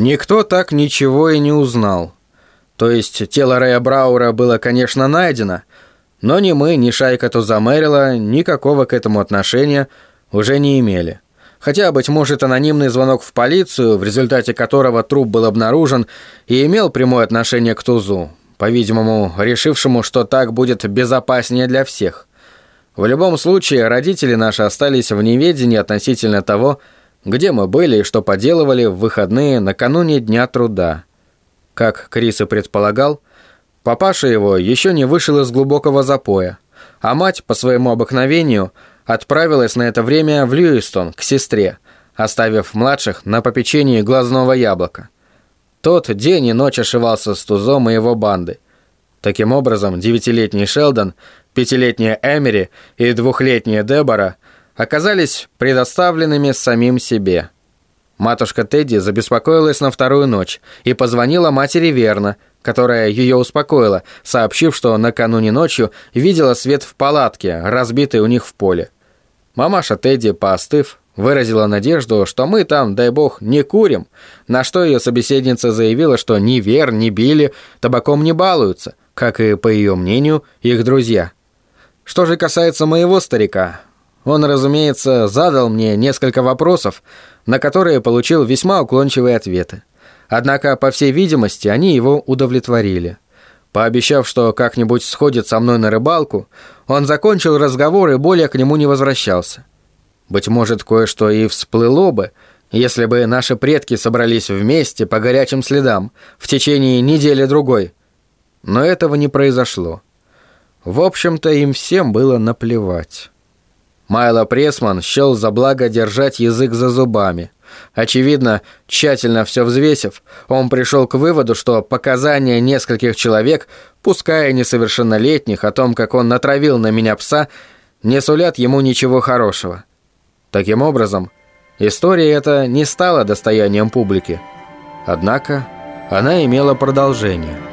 Никто так ничего и не узнал. То есть тело Рэя Браура было, конечно, найдено, но ни мы, ни шайка Тузамерила никакого к этому отношения уже не имели. Хотя, быть может, анонимный звонок в полицию, в результате которого труп был обнаружен, и имел прямое отношение к Тузу, по-видимому, решившему, что так будет безопаснее для всех. В любом случае, родители наши остались в неведении относительно того, где мы были и что поделывали в выходные накануне Дня труда. Как Крис и предполагал, папаша его еще не вышел из глубокого запоя, а мать, по своему обыкновению, отправилась на это время в Льюистон к сестре, оставив младших на попечении глазного яблока. Тот день и ночь ошивался с Тузом и его банды. Таким образом, девятилетний Шелдон, пятилетняя Эмери и двухлетняя Дебора оказались предоставленными самим себе – Матушка Тедди забеспокоилась на вторую ночь и позвонила матери Верна, которая ее успокоила, сообщив, что накануне ночью видела свет в палатке, разбитой у них в поле. Мамаша Тедди, поостыв, выразила надежду, что мы там, дай бог, не курим, на что ее собеседница заявила, что ни Вер, ни Билли табаком не балуются, как и, по ее мнению, их друзья. Что же касается моего старика, он, разумеется, задал мне несколько вопросов, на которые получил весьма уклончивые ответы. Однако, по всей видимости, они его удовлетворили. Пообещав, что как-нибудь сходит со мной на рыбалку, он закончил разговор и более к нему не возвращался. Быть может, кое-что и всплыло бы, если бы наши предки собрались вместе по горячим следам в течение недели-другой. Но этого не произошло. В общем-то, им всем было наплевать. Майло Пресман счел за благо держать язык за зубами. Очевидно, тщательно все взвесив, он пришел к выводу, что показания нескольких человек, пускай и несовершеннолетних, о том, как он натравил на меня пса, не сулят ему ничего хорошего. Таким образом, история эта не стала достоянием публики. Однако она имела продолжение –